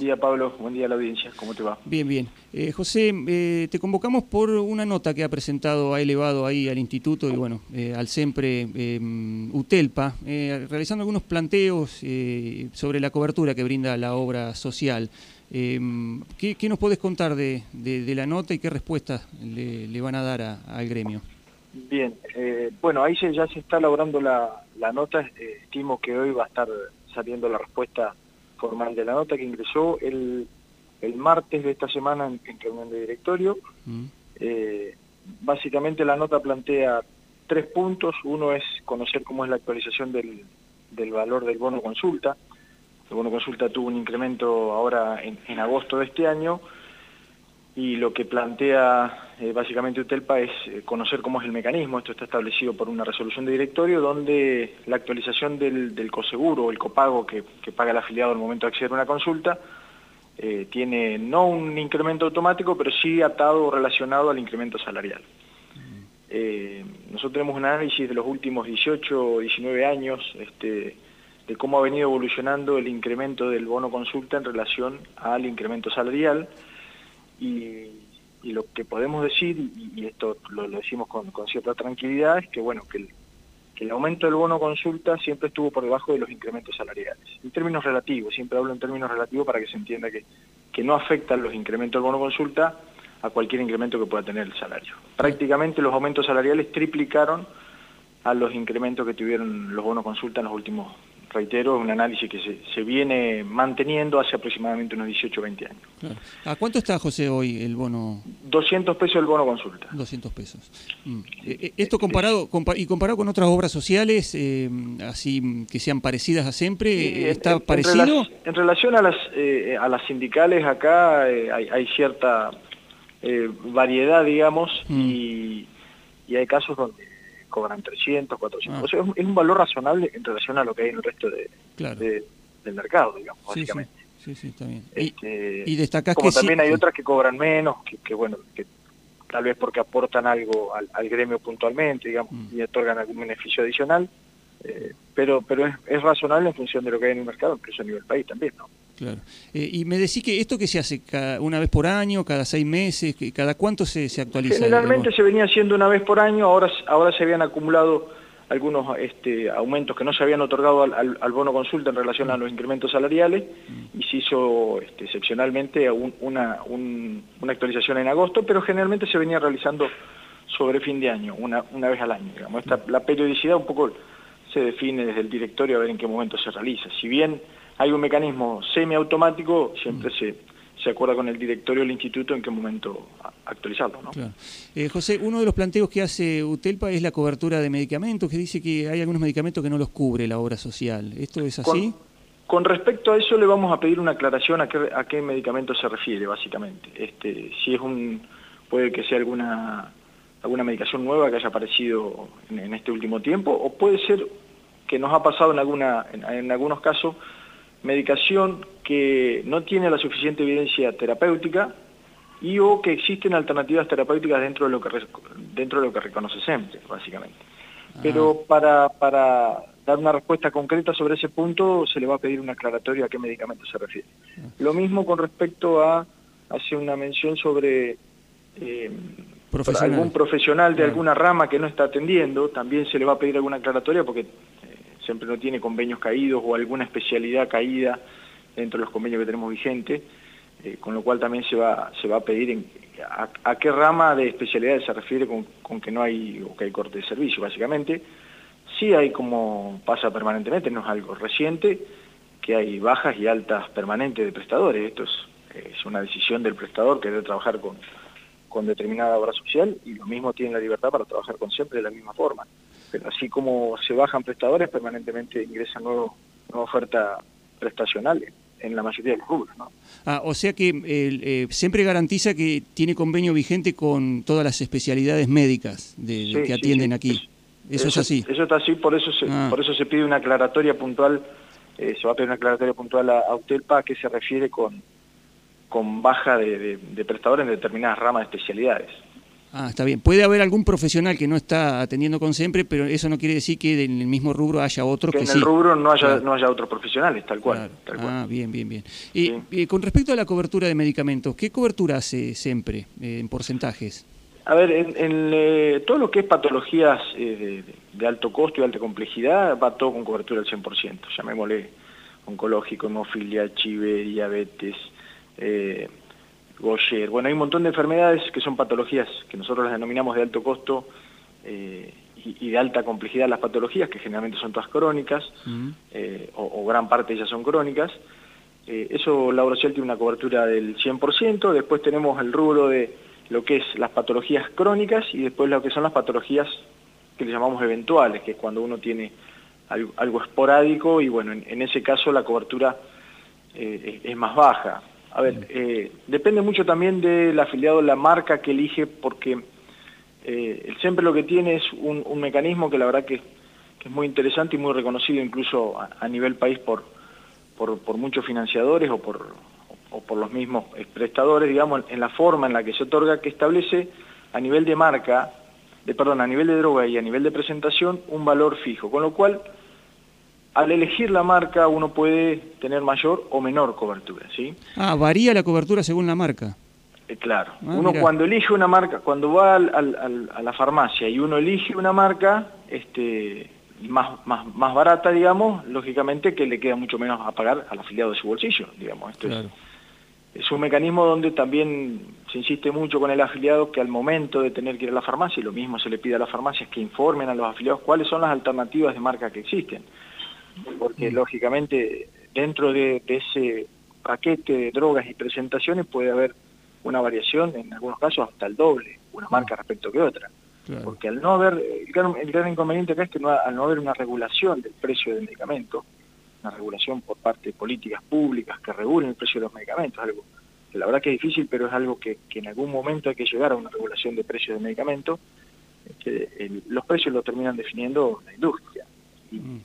día, Pablo. Buen día a la audiencia. ¿Cómo te va? Bien, bien. Eh, José, eh, te convocamos por una nota que ha presentado, ha elevado ahí al instituto y bueno, eh, al siempre UTELPA, realizando algunos planteos sobre la cobertura que brinda la obra social. ¿qué, nos podés contar de, la nota y qué respuestas le, van a dar al gremio? Bien, bueno, ahí ya se está elaborando la, la nota. estimo que hoy va a estar saliendo la respuesta formal de la nota que ingresó el, el martes de esta semana en, reunión de directorio. Mm. Eh, básicamente la nota plantea tres puntos. Uno es conocer cómo es la actualización del, del valor del bono consulta. El bono consulta tuvo un incremento ahora en, en agosto de este año y lo que plantea eh, básicamente UTELPA es eh, conocer cómo es el mecanismo, esto está establecido por una resolución de directorio donde la actualización del, del coseguro o el copago que, paga el afiliado al momento de acceder a una consulta eh, tiene no un incremento automático, pero sí atado o relacionado al incremento salarial. nosotros tenemos un análisis de los últimos 18 o 19 años este, de cómo ha venido evolucionando el incremento del bono consulta en relación al incremento salarial, y, lo que podemos decir, y, esto lo, decimos con, cierta tranquilidad, es que bueno que el, que el aumento del bono consulta siempre estuvo por debajo de los incrementos salariales. En términos relativos, siempre hablo en términos relativos para que se entienda que, que no afectan los incrementos del bono consulta a cualquier incremento que pueda tener el salario. Prácticamente los aumentos salariales triplicaron a los incrementos que tuvieron los bonos consulta en los últimos reitero, es un análisis que se, se, viene manteniendo hace aproximadamente unos 18 o 20 años. ¿A cuánto está, José, hoy el bono? 200 pesos el bono consulta. 200 pesos. Mm. Eh, eh, esto comparado y comparado con otras obras sociales, eh, así que sean parecidas a siempre, ¿está parecido? En, relación a las, a las sindicales, acá hay, hay, cierta variedad, digamos, mm. y, y hay casos donde cobran 300, 400. Ah. O sea, es un valor razonable en relación a lo que hay en el resto de, del mercado, digamos, básicamente. Sí, sí, está bien. Este, y, destacás como también hay otras que cobran menos, que, bueno, que tal vez porque aportan algo al, gremio puntualmente, digamos, mm. y otorgan algún beneficio adicional, eh, pero pero es, es, razonable en función de lo que hay en el mercado, incluso a nivel país también, ¿no? Claro. Eh, y me decís que esto que se hace cada, una vez por año, cada seis meses, cada cuánto se, se actualiza. Generalmente se venía haciendo una vez por año, ahora ahora se habían acumulado algunos este, aumentos que no se habían otorgado al, al, bono consulta en relación a los incrementos salariales mm. y se hizo este, excepcionalmente una, una actualización en agosto, pero generalmente se venía realizando sobre fin de año, una, una vez al año. Digamos. Esta, la periodicidad un poco se define desde el directorio a ver en qué momento se realiza. Si bien hay un mecanismo semiautomático, siempre mm. se, se acuerda con el directorio del instituto en qué momento actualizarlo. ¿no? Eh, José, uno de los planteos que hace UTELPA es la cobertura de medicamentos, que dice que hay algunos medicamentos que no los cubre la obra social. ¿Esto es así? Con, respecto a eso le vamos a pedir una aclaración a qué, a qué medicamento se refiere, básicamente. Este, si es un, puede que sea alguna alguna medicación nueva que haya aparecido en, este último tiempo, o puede ser que nos ha pasado en, alguna, en algunos casos medicación que no tiene la suficiente evidencia terapéutica y o que existen alternativas terapéuticas dentro de lo que, dentro de lo que reconoce siempre, básicamente. Pero para, para dar una respuesta concreta sobre ese punto se le va a pedir una aclaratoria a qué medicamento se refiere. Lo mismo con respecto a, hace una mención sobre eh, algún profesional de alguna rama que no está atendiendo, también se le va a pedir alguna aclaratoria porque siempre no tiene convenios caídos o alguna especialidad caída dentro de los convenios que tenemos vigentes, eh, con lo cual también se va, se va a pedir en, a, qué rama de especialidades se refiere con, que no hay o que hay corte de servicio, básicamente. Sí hay como pasa permanentemente, no es algo reciente, que hay bajas y altas permanentes de prestadores. Esto es, una decisión del prestador que debe trabajar con, con determinada obra social y lo mismo tiene la libertad para trabajar con siempre de la misma forma pero así como se bajan prestadores, permanentemente ingresa nuevo, nueva oferta prestacional en la mayoría de los rubros. ¿no? Ah, o sea que eh, siempre garantiza que tiene convenio vigente con todas las especialidades médicas de, que atienden aquí. Eso, es así. Eso está así, por eso se, ah. por eso se pide una aclaratoria puntual, eh, se va a pedir una aclaratoria puntual a, a UTELPA que se refiere con, con baja de, de, de prestadores en determinadas ramas de especialidades. Ah, está bien. Puede haber algún profesional que no está atendiendo con siempre, pero eso no quiere decir que en el mismo rubro haya otros que, que en el rubro no haya, no haya otros profesionales, tal cual. Ah, bien, bien, bien. Y, con respecto a la cobertura de medicamentos, ¿qué cobertura hace siempre eh, en porcentajes? A ver, en, eh, todo lo que es patologías eh, de, alto costo y alta complejidad va todo con cobertura al 100%. Llamémosle oncológico, hemofilia, chive, diabetes, Bueno, hay un montón de enfermedades que son patologías que nosotros las denominamos de alto costo eh, y, de alta complejidad las patologías, que generalmente son todas crónicas, eh, o, gran parte de ellas son crónicas. Eh, eso la Social tiene una cobertura del 100%, después tenemos el rubro de lo que es las patologías crónicas y después lo que son las patologías que le llamamos eventuales, que es cuando uno tiene algo, esporádico y bueno, en, ese caso la cobertura es más baja. A ver, eh, depende mucho también del afiliado, la marca que elige, porque eh, siempre lo que tiene es un, mecanismo que la verdad que, es muy interesante y muy reconocido incluso a, nivel país por, por, muchos financiadores o por, o por los mismos prestadores, digamos, en la forma en la que se otorga, que establece a nivel de marca, de, perdón, a nivel de droga y a nivel de presentación, un valor fijo, con lo cual al elegir la marca uno puede tener mayor o menor cobertura, ¿sí? Ah, varía la cobertura según la marca. Eh, claro, ah, uno cuando elige una marca, cuando va a la farmacia y uno elige una marca este, más, más, más barata, digamos, lógicamente que le queda mucho menos a pagar al afiliado de su bolsillo, digamos. Esto es, es, un mecanismo donde también se insiste mucho con el afiliado que al momento de tener que ir a la farmacia, y lo mismo se le pide a las farmacias que informen a los afiliados cuáles son las alternativas de marca que existen porque mm. lógicamente dentro de, ese paquete de drogas y presentaciones puede haber una variación, en algunos casos hasta el doble, una mm. marca respecto que otra. Porque al no haber, el gran, inconveniente acá es que no, al no haber una regulación del precio del medicamento, una regulación por parte de políticas públicas que regulen el precio de los medicamentos, algo que la verdad que es difícil, pero es algo que, en algún momento hay que llegar a una regulación de precios de medicamentos, que los precios lo terminan definiendo la industria. Y, mm.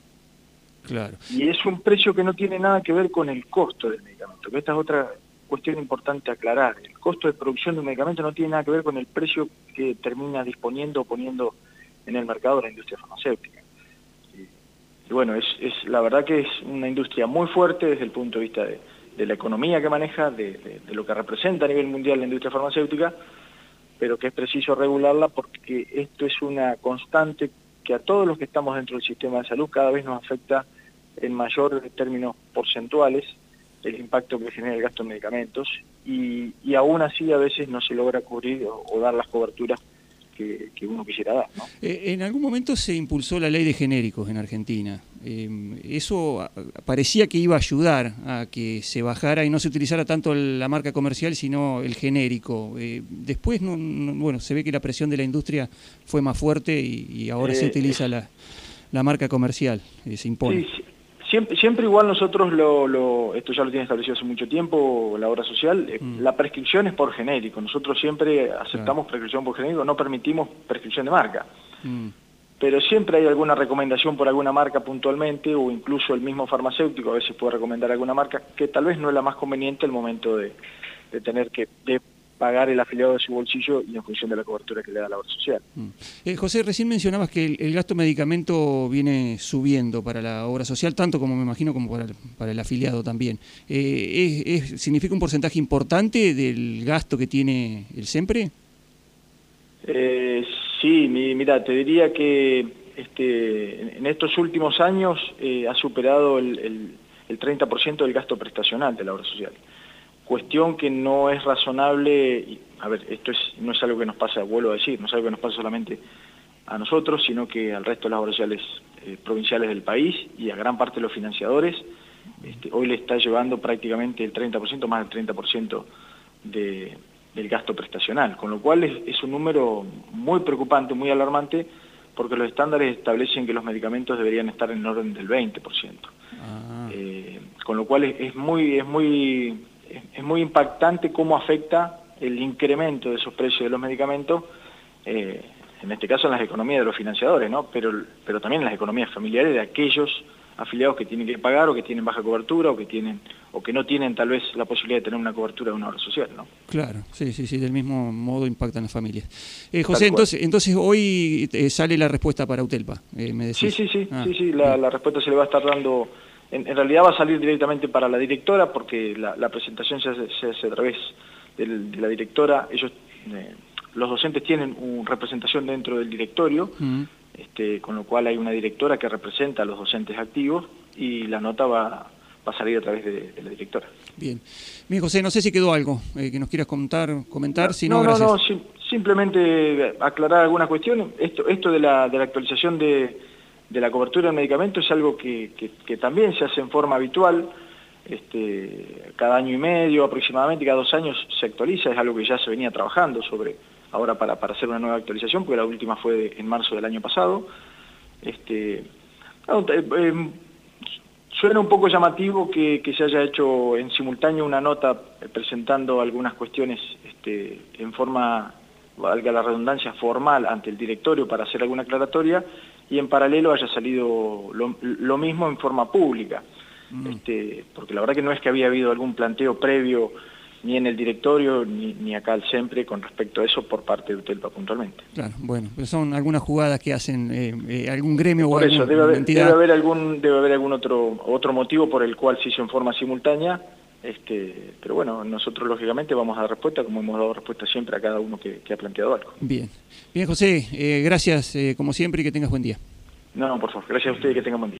Y es un precio que no tiene nada que ver con el costo del medicamento, que esta es otra cuestión importante aclarar. El costo de producción de un medicamento no tiene nada que ver con el precio que termina disponiendo o poniendo en el mercado la industria farmacéutica. Y, bueno, es, la verdad que es una industria muy fuerte desde el punto de vista de, la economía que maneja, de, lo que representa a nivel mundial la industria farmacéutica, pero que es preciso regularla porque esto es una constante que a todos los que estamos dentro del sistema de salud cada vez nos afecta en mayor términos porcentuales el impacto que genera el gasto en medicamentos y, y aún así a veces no se logra cubrir o, dar las coberturas que, uno quisiera dar. ¿no? Eh, en algún momento se impulsó la ley de genéricos en Argentina. Eh, eso parecía que iba a ayudar a que se bajara y no se utilizara tanto la marca comercial, sino el genérico. Eh, después, no, bueno, se ve que la presión de la industria fue más fuerte y, ahora se utiliza la, la marca comercial, se impone. Siempre, siempre igual nosotros, lo, esto ya lo tiene establecido hace mucho tiempo, la obra social, eh, mm. la prescripción es por genérico. Nosotros siempre aceptamos prescripción por genérico, no permitimos prescripción de marca. Mm. Pero siempre hay alguna recomendación por alguna marca puntualmente, o incluso el mismo farmacéutico a veces puede recomendar alguna marca, que tal vez no es la más conveniente al momento de, de tener que pagar el afiliado de su bolsillo y en función de la cobertura que le da la obra social. Mm. Eh, José, recién mencionabas que el, gasto medicamento viene subiendo para la obra social, tanto como me imagino como para el, para el afiliado también. Eh, significa un porcentaje importante del gasto que tiene el SEMPRE? Eh, sí, mira, te diría que este, en estos últimos años ha superado el, el, el 30% del gasto prestacional de la obra social cuestión que no es razonable, y, a ver, esto es, no es algo que nos pasa, vuelvo a decir, no es algo que nos pasa solamente a nosotros, sino que al resto de las obras sociales eh, provinciales del país y a gran parte de los financiadores, este, hoy le está llevando prácticamente el 30%, más del 30% de, del gasto prestacional, con lo cual es, un número muy preocupante, muy alarmante, porque los estándares establecen que los medicamentos deberían estar en orden del 20%. Ah. Eh, con lo cual es muy, es muy es muy impactante cómo afecta el incremento de esos precios de los medicamentos, eh, en este caso en las economías de los financiadores, ¿no? pero, pero también en las economías familiares de aquellos afiliados que tienen que pagar o que tienen baja cobertura o que tienen o que no tienen tal vez la posibilidad de tener una cobertura de una obra social, ¿no? Claro, sí, sí, sí, del mismo modo impactan las familias. Eh, José, entonces, entonces hoy eh, sale la respuesta para Utelpa, eh, me decís. Sí, sí, sí, ah, sí, sí la, respuesta se le va a estar dando, en, realidad va a salir directamente para la directora porque la, presentación se hace, a través de la directora, ellos, los docentes tienen una representación dentro del directorio, mm. este, con lo cual hay una directora que representa a los docentes activos y la nota va va a salir a través de, la directora. Bien. Bien, José, no sé si quedó algo eh, que nos quieras comentar, comentar, si no, no, no, simplemente aclarar algunas cuestiones. Esto, esto de, la, de la actualización de, de la cobertura del medicamento es algo que, que, también se hace en forma habitual, este, cada año y medio aproximadamente, cada dos años se actualiza, es algo que ya se venía trabajando sobre ahora para, para hacer una nueva actualización, porque la última fue en marzo del año pasado. Este, eh, Suena un poco llamativo que, se haya hecho en simultáneo una nota presentando algunas cuestiones este, en forma, valga la redundancia, formal ante el directorio para hacer alguna aclaratoria y en paralelo haya salido lo, mismo en forma pública. Mm. Este, porque la verdad que no es que había habido algún planteo previo ni en el directorio ni, acá al SEMPRE con respecto a eso por parte de UTELPA puntualmente. Claro, bueno, pero son algunas jugadas que hacen eh, eh, algún gremio o eso, debe haber, Debe haber algún, debe haber algún otro, otro motivo por el cual se hizo en forma simultánea, este, pero bueno, nosotros lógicamente vamos a dar respuesta como hemos dado respuesta siempre a cada uno que, ha planteado algo. Bien, bien José, eh, gracias como siempre y que tengas buen día. No, no, por favor, gracias a usted y que tengan buen día.